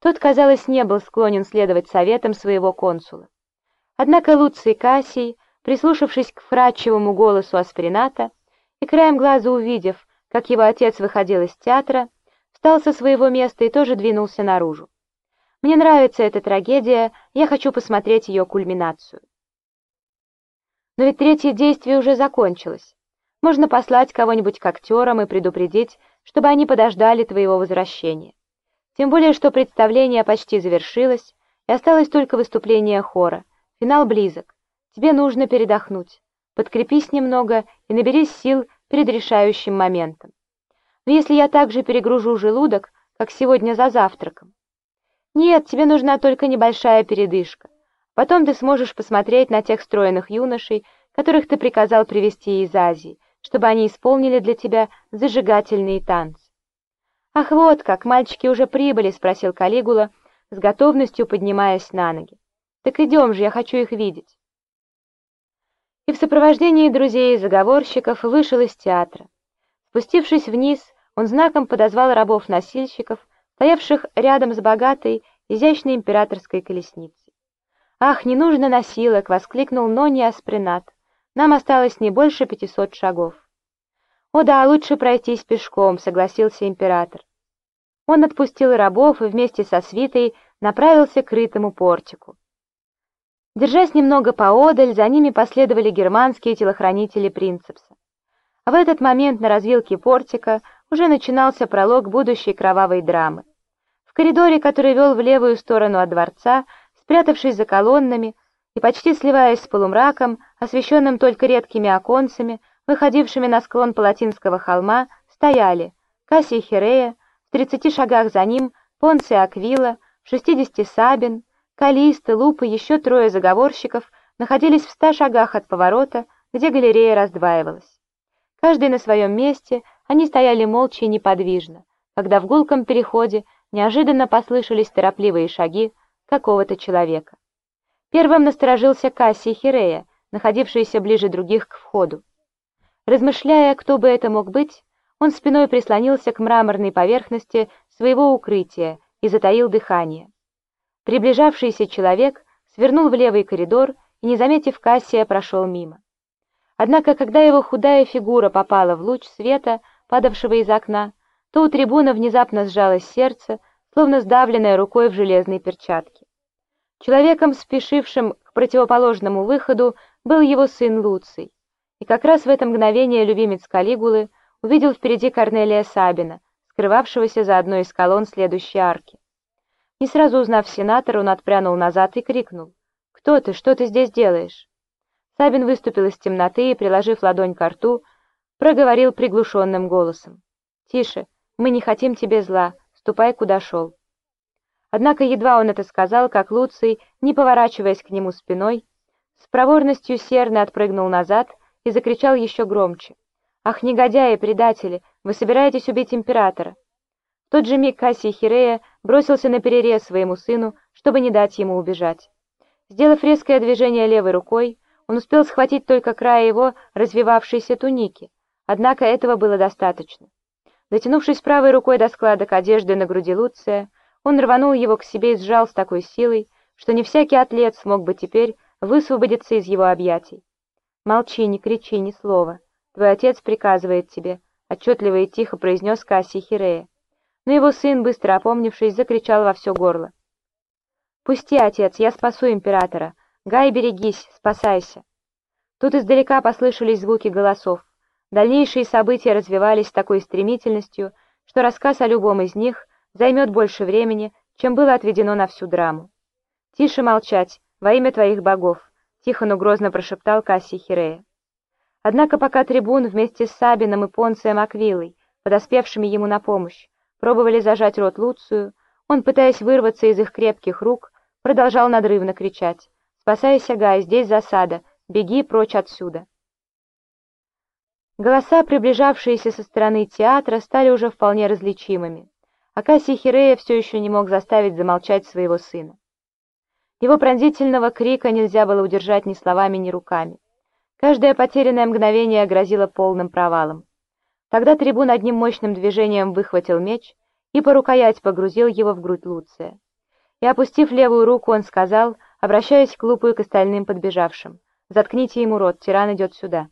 Тот, казалось, не был склонен следовать советам своего консула. Однако Луций Кассий, прислушавшись к вкрадчивому голосу Асприната и краем глаза увидев, как его отец выходил из театра, встал со своего места и тоже двинулся наружу. Мне нравится эта трагедия, я хочу посмотреть ее кульминацию. Но ведь третье действие уже закончилось. Можно послать кого-нибудь к актерам и предупредить, чтобы они подождали твоего возвращения. Тем более, что представление почти завершилось, и осталось только выступление хора. Финал близок. Тебе нужно передохнуть. Подкрепись немного и наберись сил перед решающим моментом. Но если я также перегружу желудок, как сегодня за завтраком? Нет, тебе нужна только небольшая передышка. Потом ты сможешь посмотреть на тех стройных юношей, которых ты приказал привезти из Азии, чтобы они исполнили для тебя зажигательные танцы. «Ах, вот как, мальчики уже прибыли?» — спросил Калигула, с готовностью поднимаясь на ноги. «Так идем же, я хочу их видеть». И в сопровождении друзей и заговорщиков вышел из театра. Спустившись вниз, он знаком подозвал рабов-носильщиков, стоявших рядом с богатой, изящной императорской колесницей. «Ах, не нужно носилок!» — воскликнул Нони Аспринат. «Нам осталось не больше пятисот шагов». «О да, лучше пройтись пешком», — согласился император. Он отпустил рабов и вместе со свитой направился к крытому портику. Держась немного поодаль, за ними последовали германские телохранители принцепса. А в этот момент на развилке портика уже начинался пролог будущей кровавой драмы. В коридоре, который вел в левую сторону от дворца, спрятавшись за колоннами и почти сливаясь с полумраком, освещенным только редкими оконцами, выходившими на склон Палатинского холма, стояли Кассий Херея, в тридцати шагах за ним Понций Аквила, в шестидесяти Сабин, Калиста, Луп и еще трое заговорщиков находились в ста шагах от поворота, где галерея раздваивалась. Каждый на своем месте, они стояли молча и неподвижно, когда в гулком переходе неожиданно послышались торопливые шаги какого-то человека. Первым насторожился Кассий Хирея, находившийся ближе других к входу. Размышляя, кто бы это мог быть, он спиной прислонился к мраморной поверхности своего укрытия и затаил дыхание. Приближавшийся человек свернул в левый коридор и, не заметив Кассия, прошел мимо. Однако, когда его худая фигура попала в луч света, падавшего из окна, то у трибуна внезапно сжалось сердце, словно сдавленное рукой в железной перчатке. Человеком, спешившим к противоположному выходу, был его сын Луций. И как раз в это мгновение любимец Калигулы увидел впереди Корнелия Сабина, скрывавшегося за одной из колонн следующей арки. Не сразу узнав сенатора, он отпрянул назад и крикнул. «Кто ты? Что ты здесь делаешь?» Сабин выступил из темноты и, приложив ладонь к рту, проговорил приглушенным голосом. «Тише, мы не хотим тебе зла, ступай, куда шел». Однако едва он это сказал, как Луций, не поворачиваясь к нему спиной, с проворностью серны отпрыгнул назад и закричал еще громче. «Ах, негодяи, предатели, вы собираетесь убить императора!» В тот же миг Кассий Хирея бросился на перерез своему сыну, чтобы не дать ему убежать. Сделав резкое движение левой рукой, он успел схватить только край его развивавшейся туники, однако этого было достаточно. Дотянувшись правой рукой до складок одежды на груди Луция, он рванул его к себе и сжал с такой силой, что не всякий атлет смог бы теперь высвободиться из его объятий. «Молчи, не кричи ни слова. Твой отец приказывает тебе», — отчетливо и тихо произнес Кассий Хирея. Но его сын, быстро опомнившись, закричал во все горло. «Пусти, отец, я спасу императора. Гай, берегись, спасайся». Тут издалека послышались звуки голосов. Дальнейшие события развивались с такой стремительностью, что рассказ о любом из них займет больше времени, чем было отведено на всю драму. «Тише молчать, во имя твоих богов», — тихо, но грозно прошептал Кассий Хирея. Однако пока трибун вместе с Сабином и Понцием Аквилой, подоспевшими ему на помощь, пробовали зажать рот Луцию, он, пытаясь вырваться из их крепких рук, продолжал надрывно кричать. «Спасайся, Гай, здесь засада! Беги прочь отсюда!» Голоса, приближавшиеся со стороны театра, стали уже вполне различимыми. Акасий Хирея все еще не мог заставить замолчать своего сына. Его пронзительного крика нельзя было удержать ни словами, ни руками. Каждое потерянное мгновение грозило полным провалом. Тогда трибун одним мощным движением выхватил меч и по рукоять погрузил его в грудь Луция. и, опустив левую руку, он сказал, обращаясь к Лупу и к остальным подбежавшим, «Заткните ему рот, тиран идет сюда».